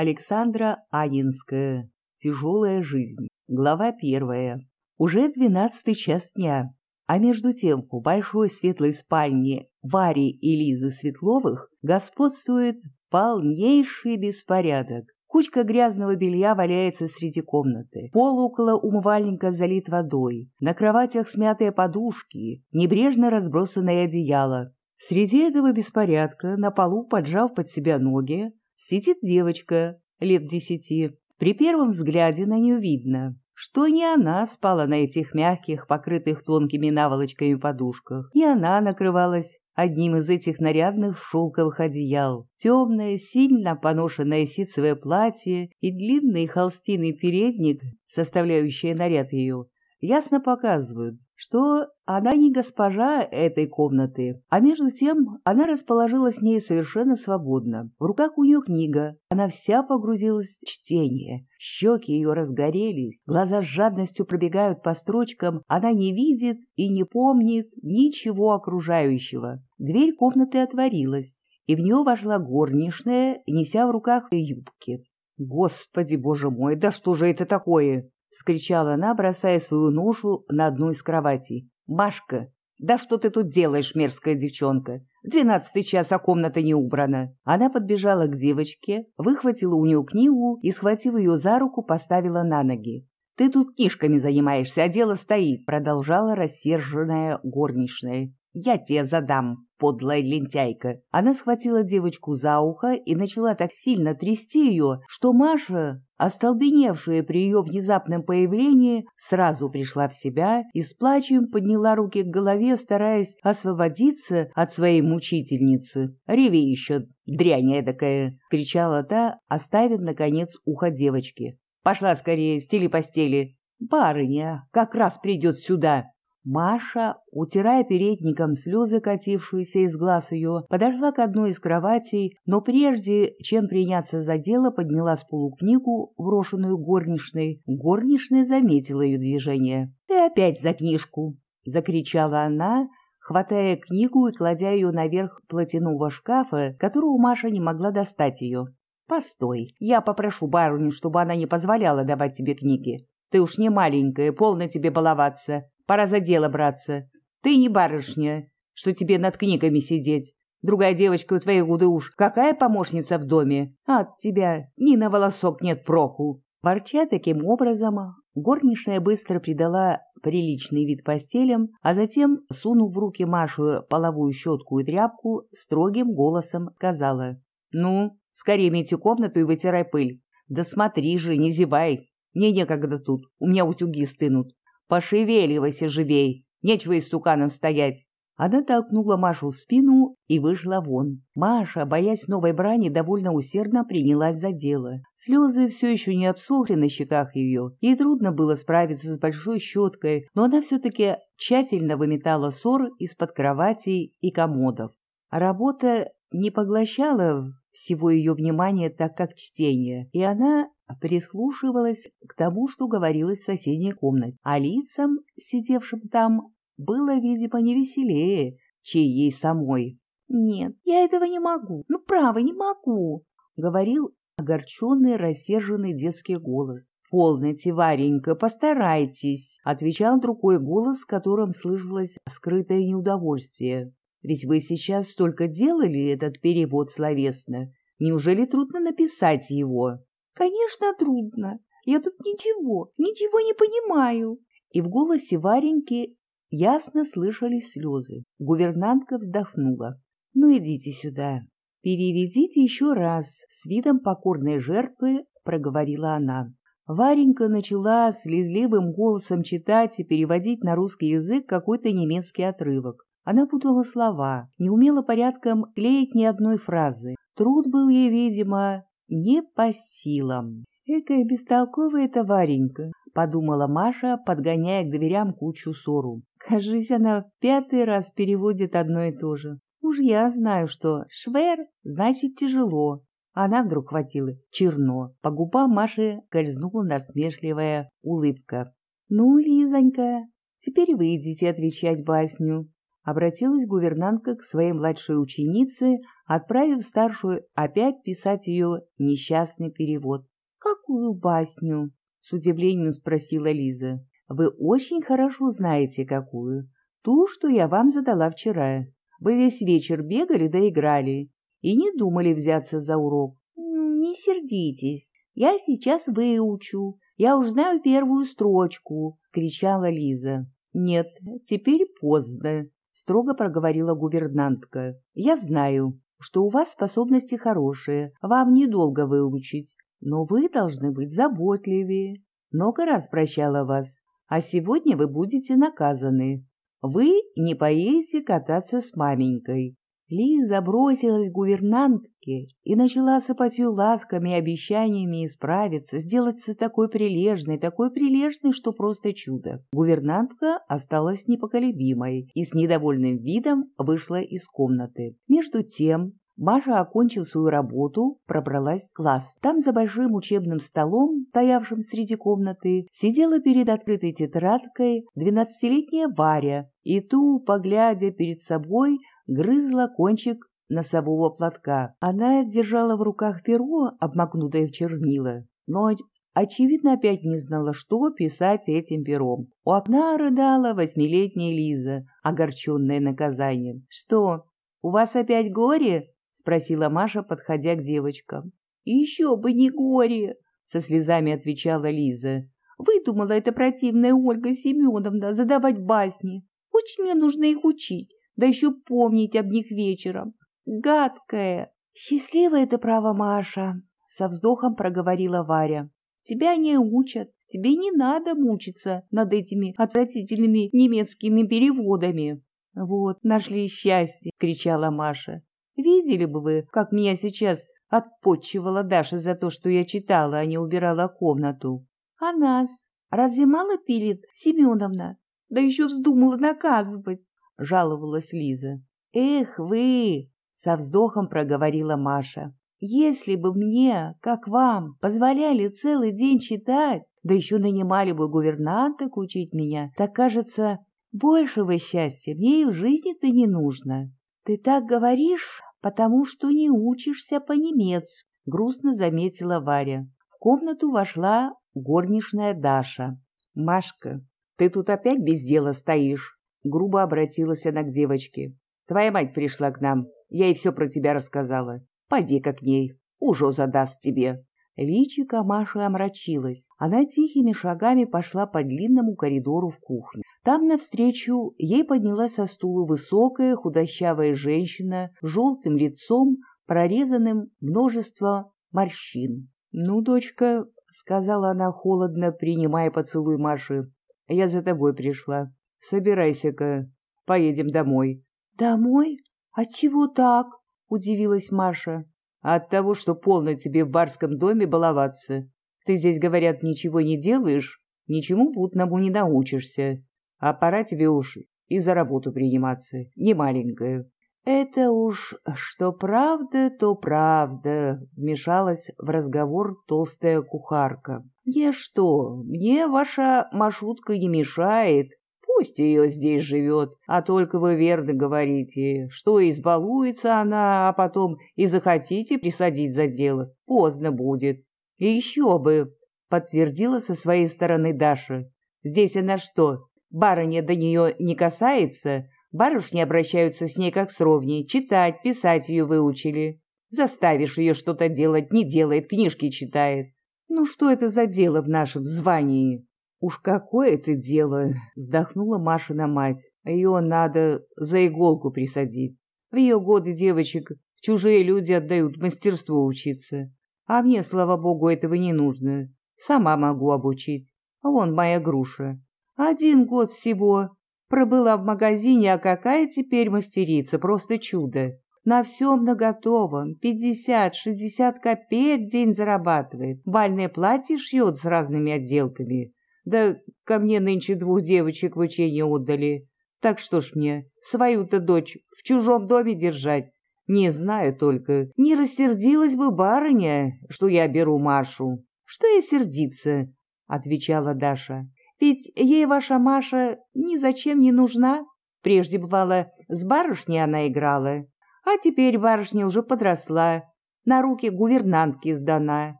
Александра Анинская. Тяжелая жизнь. Глава первая. Уже двенадцатый час дня. А между тем в большой светлой спальне Вари и Лизы Светловых господствует полнейший беспорядок. Кучка грязного белья валяется среди комнаты. Пол около умывальника залит водой. На кроватях смятые подушки, небрежно разбросанное одеяло. Среди этого беспорядка, на полу, поджав под себя ноги, сидит девочка лет десяти. При первом взгляде на нее видно, что не она спала на этих мягких, покрытых тонкими наволочками подушках, и она накрывалась одним из этих нарядных шелковых одеял. Темное, сильно поношенное ситцевое платье и длинный холстиный передник, составляющие наряд ее, ясно показывают, что она не госпожа этой комнаты, а между тем она расположилась с ней совершенно свободно. В руках у нее книга, она вся погрузилась в чтение, щеки ее разгорелись, глаза с жадностью пробегают по строчкам, она не видит и не помнит ничего окружающего. Дверь комнаты отворилась, и в нее вошла горничная, неся в руках юбки. «Господи, боже мой, да что же это такое?» — вскричала она, бросая свою ношу на одну из кроватей. «Машка, да что ты тут делаешь, мерзкая девчонка? Двенадцатый час, а комната не убрана». Она подбежала к девочке, выхватила у нее книгу и, схватив ее за руку, поставила на ноги. «Ты тут кишками занимаешься, а дело стоит», — продолжала рассерженная горничная. «Я тебе задам» подлая лентяйка. Она схватила девочку за ухо и начала так сильно трясти ее, что Маша, остолбеневшая при ее внезапном появлении, сразу пришла в себя и с плачем подняла руки к голове, стараясь освободиться от своей мучительницы. «Реви еще, дрянь эдакая!» — кричала та, оставив, наконец, ухо девочки. «Пошла скорее, стели постели!» «Барыня как раз придет сюда!» Маша, утирая передником слезы, катившиеся из глаз ее, подошла к одной из кроватей, но прежде, чем приняться за дело, подняла с полу книгу, брошенную горничной. Горничная заметила ее движение. «Ты опять за книжку!» — закричала она, хватая книгу и кладя ее наверх платяного шкафа, которого Маша не могла достать ее. «Постой, я попрошу барыню, чтобы она не позволяла давать тебе книги. Ты уж не маленькая, полно тебе баловаться. Пора за дело браться. Ты не барышня, что тебе над книгами сидеть. Другая девочка у твоей гуды уж какая помощница в доме? А от тебя ни на волосок нет проку. Ворча таким образом, горничная быстро придала приличный вид постелям, а затем, сунув в руки Машу половую щетку и тряпку, строгим голосом сказала. «Ну, скорее мейте комнату и вытирай пыль. Да смотри же, не зевай. Мне некогда тут, у меня утюги стынут. Пошевеливайся живей, нечего истуканом стоять. Она толкнула Машу в спину и вышла вон. Маша, боясь новой брани, довольно усердно принялась за дело. Слезы все еще не обсохли на щеках ее. Ей трудно было справиться с большой щеткой, но она все-таки тщательно выметала ссор из-под кроватей и комодов. Работа не поглощала всего ее внимания так, как чтение, и она прислушивалась к тому, что говорилось в соседней комнате, а лицам, сидевшим там, было, видимо, не веселее, чей ей самой. «Нет, я этого не могу, ну, право, не могу», — говорил огорченный, рассерженный детский голос. «Полноте, Варенька, постарайтесь», — отвечал другой голос, в котором слышалось скрытое неудовольствие. «Ведь вы сейчас столько делали этот перевод словесно. Неужели трудно написать его?» «Конечно, трудно. Я тут ничего, ничего не понимаю». И в голосе Вареньки ясно слышались слезы. Гувернантка вздохнула. «Ну, идите сюда. Переведите еще раз», — с видом покорной жертвы проговорила она. Варенька начала слезливым голосом читать и переводить на русский язык какой-то немецкий отрывок. Она путала слова, не умела порядком клеить ни одной фразы. Труд был ей, видимо, не по силам. «Экая бестолковая эта Варенька», — подумала Маша, подгоняя к дверям кучу ссору. «Кажись, она в пятый раз переводит одно и то же. Уж я знаю, что «швер» значит «тяжело». Она вдруг хватила черно. По губам Маши кользнула насмешливая улыбка. «Ну, Лизонька, теперь вы идите отвечать басню». Обратилась гувернантка к своей младшей ученице, отправив старшую опять писать ее несчастный перевод. «Какую басню?» — с удивлением спросила Лиза. «Вы очень хорошо знаете, какую. Ту, что я вам задала вчера. Вы весь вечер бегали да играли и не думали взяться за урок. Не сердитесь, я сейчас выучу. Я уж знаю первую строчку, кричала Лиза. Нет, теперь поздно, строго проговорила гувернантка. Я знаю, что у вас способности хорошие, вам недолго выучить, но вы должны быть заботливее. Много раз прощала вас, а сегодня вы будете наказаны. Вы не поедете кататься с маменькой. Лиза бросилась к гувернантке и начала сыпать ее ласками и обещаниями исправиться, сделаться такой прилежной, такой прилежной, что просто чудо. Гувернантка осталась непоколебимой и с недовольным видом вышла из комнаты. Между тем Маша, окончив свою работу, пробралась в класс. Там за большим учебным столом, стоявшим среди комнаты, сидела перед открытой тетрадкой двенадцатилетняя Варя и ту, поглядя перед собой, грызла кончик носового платка. Она держала в руках перо, обмакнутое в чернила, но, очевидно, опять не знала, что писать этим пером. У окна рыдала восьмилетняя Лиза, огорченная наказанием. «Что, у вас опять горе?» — спросила Маша, подходя к девочкам. «Еще бы не горе!» — со слезами отвечала Лиза. «Выдумала эта противная Ольга Семеновна задавать басни. Очень мне нужно их учить, да еще помнить об них вечером. Гадкая!» «Счастливое это право, Маша!» — со вздохом проговорила Варя. «Тебя не учат, тебе не надо мучиться над этими отвратительными немецкими переводами». «Вот, нашли счастье!» — кричала Маша. Видели бы вы, как меня сейчас отпотчевала Даша за то, что я читала, а не убирала комнату. А нас разве мало пилит Семеновна? Да еще вздумала наказывать, — жаловалась Лиза. Эх вы, — со вздохом проговорила Маша. Если бы мне, как вам, позволяли целый день читать, да еще нанимали бы гувернанток учить меня, так, кажется, большего счастья мне и в жизни-то не нужно. Ты так говоришь, потому что не учишься по-немецки», — грустно заметила Варя. В комнату вошла горничная Даша. «Машка, ты тут опять без дела стоишь?» — грубо обратилась она к девочке. «Твоя мать пришла к нам, я ей все про тебя рассказала. Пойди-ка к ней, уже задаст тебе». Личико Маши омрачилось. Она тихими шагами пошла по длинному коридору в кухню. Там навстречу ей поднялась со стула высокая худощавая женщина с желтым лицом, прорезанным множество морщин. «Ну, дочка», — сказала она холодно, принимая поцелуй Маши, — «я за тобой пришла. Собирайся-ка, поедем домой». «Домой? Отчего так?» — удивилась Маша от того, что полно тебе в барском доме баловаться. Ты здесь, говорят, ничего не делаешь, ничему путному не научишься, а пора тебе уж и за работу приниматься, не маленькая. «Это уж что правда, то правда», — вмешалась в разговор толстая кухарка. «Мне что, мне ваша маршрутка не мешает, Пусть ее здесь живет, а только вы верно говорите, что избалуется она, а потом и захотите присадить за дело, поздно будет. И еще бы, подтвердила со своей стороны Даша. Здесь она что, барыня до нее не касается? Барышни обращаются с ней как с ровней, читать, писать ее выучили. Заставишь ее что-то делать, не делает, книжки читает. Ну что это за дело в нашем звании? «Уж какое это дело!» — вздохнула Машина мать. «Ее надо за иголку присадить. В ее годы девочек чужие люди отдают мастерству учиться. А мне, слава богу, этого не нужно. Сама могу обучить. Вон моя груша. Один год всего. Пробыла в магазине, а какая теперь мастерица, просто чудо. На всем наготовом, пятьдесят-шестьдесят копеек в день зарабатывает. Бальное платье шьет с разными отделками. Да ко мне нынче двух девочек в учение отдали. Так что ж мне, свою-то дочь в чужом доме держать? Не знаю только, не рассердилась бы барыня, что я беру Машу. Что я сердиться? — отвечала Даша. Ведь ей ваша Маша ни зачем не нужна. Прежде, бывало, с барышней она играла, а теперь барышня уже подросла, на руки гувернантки сдана.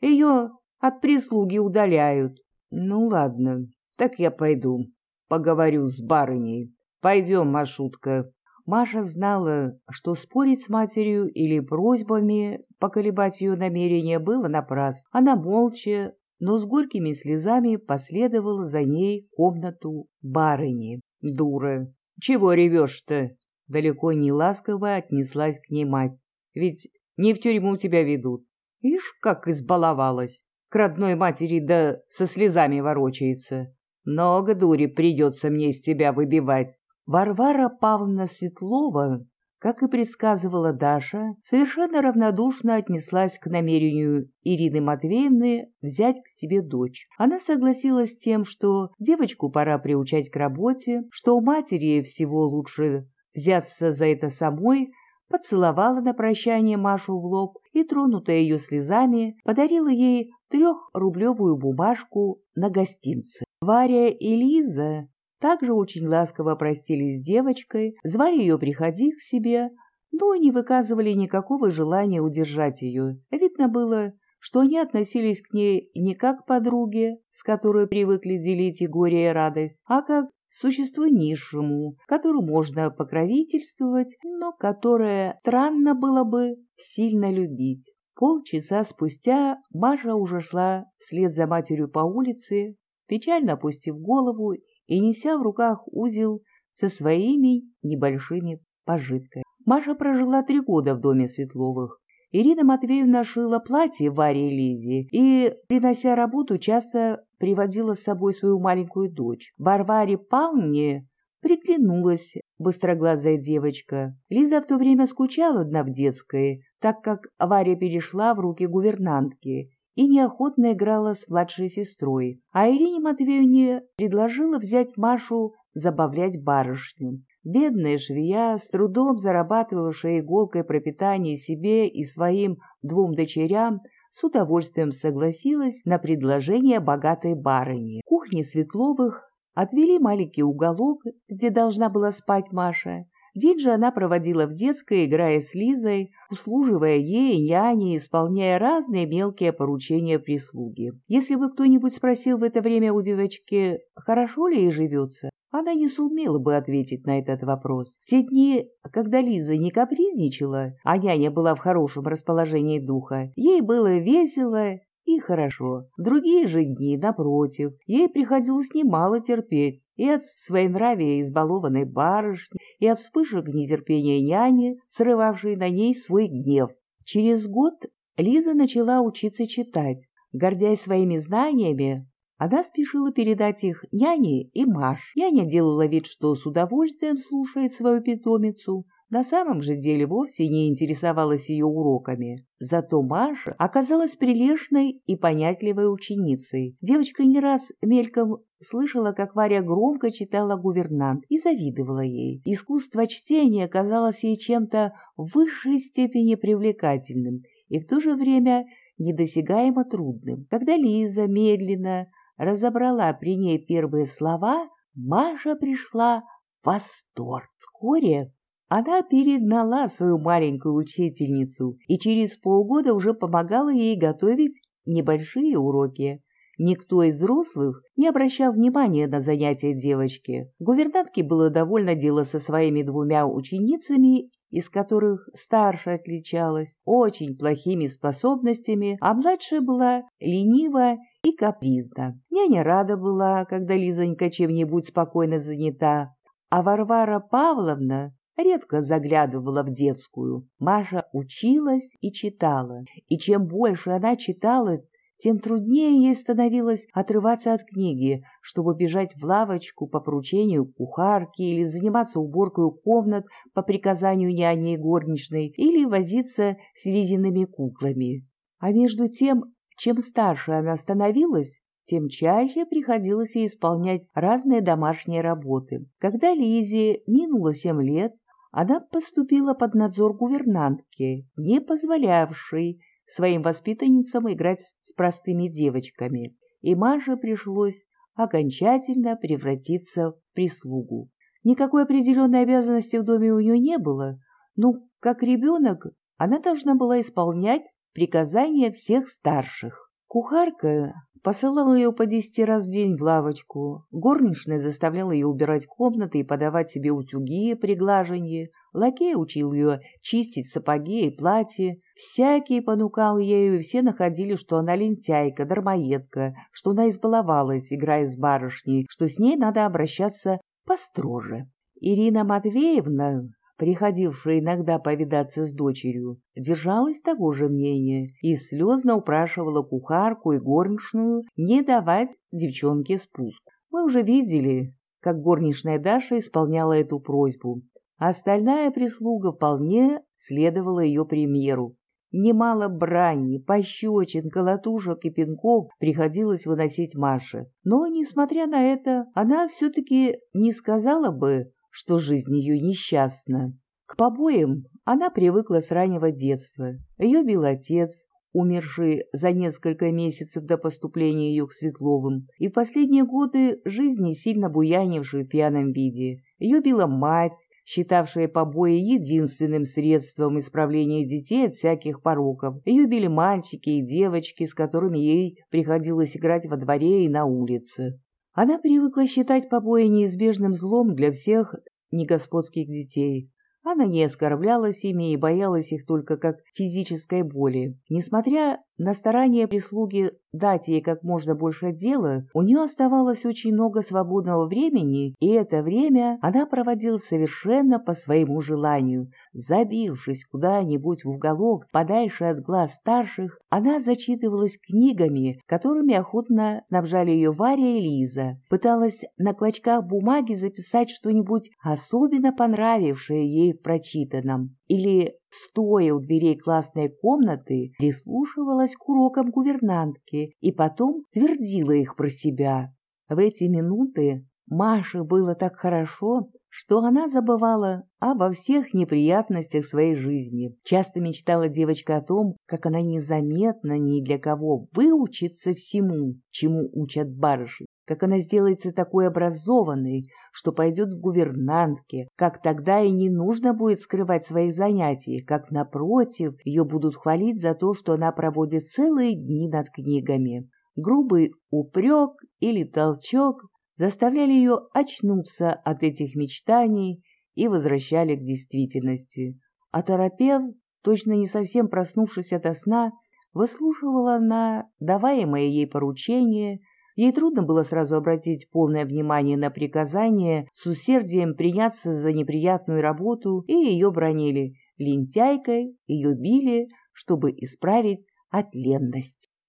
Ее от прислуги удаляют. Ну ладно, так я пойду, поговорю с барыней. Пойдем, Машутка. Маша знала, что спорить с матерью или просьбами поколебать ее намерение было напрасно. Она молча, но с горькими слезами последовала за ней комнату барыни. «Дура! Чего ревешь-то?» Далеко не ласково отнеслась к ней мать. «Ведь не в тюрьму тебя ведут. Ишь, как избаловалась! К родной матери да со слезами ворочается. Много дури придется мне из тебя выбивать. Варвара Павловна Светлова, как и предсказывала Даша, совершенно равнодушно отнеслась к намерению Ирины Матвеевны взять к себе дочь. Она согласилась с тем, что девочку пора приучать к работе, что у матери всего лучше взяться за это самой, поцеловала на прощание Машу в лоб и, тронутая ее слезами, подарила ей трехрублевую бумажку на гостинцы. Варя и Лиза также очень ласково простились с девочкой, звали ее приходить к себе, но не выказывали никакого желания удержать ее. Видно было, что они относились к ней не как к подруге, с которой привыкли делить и горе, и радость, а как существу низшему, которому можно покровительствовать, но которое странно было бы сильно любить. Полчаса спустя Маша уже шла вслед за матерью по улице, печально опустив голову и неся в руках узел со своими небольшими пожитками. Маша прожила три года в доме Светловых. Ирина Матвеевна шила платье Варе и Лизе и, принося работу, часто приводила с собой свою маленькую дочь. Варваре Павловне приглянулась быстроглазая девочка. Лиза в то время скучала одна в детской, так как Варя перешла в руки гувернантки и неохотно играла с младшей сестрой, а Ирине Матвеевне предложила взять Машу забавлять барышню. Бедная швея, с трудом зарабатывавшая иголкой пропитание себе и своим двум дочерям, с удовольствием согласилась на предложение богатой барыни. В кухне Светловых отвели маленький уголок, где должна была спать Маша, День же она проводила в детской, играя с Лизой, услуживая ей и няне, исполняя разные мелкие поручения прислуги. Если бы кто-нибудь спросил в это время у девочки, хорошо ли ей живется, она не сумела бы ответить на этот вопрос. В те дни, когда Лиза не капризничала, а няня была в хорошем расположении духа, ей было весело и хорошо. Другие же дни, напротив, ей приходилось немало терпеть, и от своенравия избалованной барышни, и от вспышек нетерпения няни, срывавшей на ней свой гнев. Через год Лиза начала учиться читать. Гордясь своими знаниями, она спешила передать их няне и Маш. Няня делала вид, что с удовольствием слушает свою питомицу, на самом же деле вовсе не интересовалась ее уроками. Зато Маша оказалась прилежной и понятливой ученицей. Девочка не раз мельком слышала, как Варя громко читала гувернант и завидовала ей. Искусство чтения казалось ей чем-то в высшей степени привлекательным и в то же время недосягаемо трудным. Когда Лиза медленно разобрала при ней первые слова, Маша пришла в восторг. Вскоре она перегнала свою маленькую учительницу и через полгода уже помогала ей готовить небольшие уроки. Никто из взрослых не обращал внимания на занятия девочки. Гувернантке было довольно дело со своими двумя ученицами, из которых старшая отличалась очень плохими способностями, а младшая была ленива и капризна. Няня рада была, когда Лизонька чем-нибудь спокойно занята, а Варвара Павловна редко заглядывала в детскую. Маша училась и читала, и чем больше она читала, тем труднее ей становилось отрываться от книги, чтобы бежать в лавочку по поручению кухарки или заниматься уборкой комнат по приказанию няни и горничной или возиться с лизиными куклами. А между тем, чем старше она становилась, тем чаще приходилось ей исполнять разные домашние работы. Когда Лизе минуло семь лет, она поступила под надзор гувернантки, не позволявшей своим воспитанницам играть с простыми девочками, и Маше пришлось окончательно превратиться в прислугу. Никакой определенной обязанности в доме у нее не было. Ну, как ребенок, она должна была исполнять приказания всех старших. Кухарка посылала ее по десяти раз в день в лавочку, горничная заставляла ее убирать комнаты и подавать себе утюги при глаженье, лакей учил ее чистить сапоги и платья, всякий понукал ею, и все находили, что она лентяйка, дармоедка, что она избаловалась, играя с барышней, что с ней надо обращаться построже. Ирина Матвеевна, приходившая иногда повидаться с дочерью, держалась того же мнения и слезно упрашивала кухарку и горничную не давать девчонке спуск. Мы уже видели, как горничная Даша исполняла эту просьбу. Остальная прислуга вполне следовала ее примеру. Немало брани, пощечин, колотушек и пинков приходилось выносить Маше. Но, несмотря на это, она все-таки не сказала бы, что жизнь ее несчастна. К побоям она привыкла с раннего детства. Ее бил отец, умерший за несколько месяцев до поступления ее к Светловым, и в последние годы жизни сильно буянившей в пьяном виде. Ее била мать, считавшая побои единственным средством исправления детей от всяких пороков. Ее били мальчики и девочки, с которыми ей приходилось играть во дворе и на улице. Она привыкла считать побои неизбежным злом для всех негосподских детей. Она не оскорблялась ими и боялась их только как физической боли. Несмотря на старание прислуги дать ей как можно больше дела, у нее оставалось очень много свободного времени, и это время она проводила совершенно по своему желанию. Забившись куда-нибудь в уголок, подальше от глаз старших, она зачитывалась книгами, которыми охотно снабжали ее Варя и Лиза, пыталась на клочках бумаги записать что-нибудь особенно понравившее ей в прочитанном, или стоя у дверей классной комнаты, прислушивалась к урокам гувернантки и потом твердила их про себя. В эти минуты Маше было так хорошо, что она забывала обо всех неприятностях своей жизни. Часто мечтала девочка о том, как она незаметно ни для кого выучится всему, чему учат барышни, как она сделается такой образованной, что пойдет в гувернантке, как тогда и не нужно будет скрывать своих занятий, как, напротив, ее будут хвалить за то, что она проводит целые дни над книгами. Грубый упрек или толчок заставляли ее очнуться от этих мечтаний и возвращали к действительности. А торопев, точно не совсем проснувшись ото сна, выслушивала на даваемое ей поручение – Ей трудно было сразу обратить полное внимание на приказание, с усердием приняться за неприятную работу, и ее бронили лентяйкой, ее били, чтобы исправить отленность.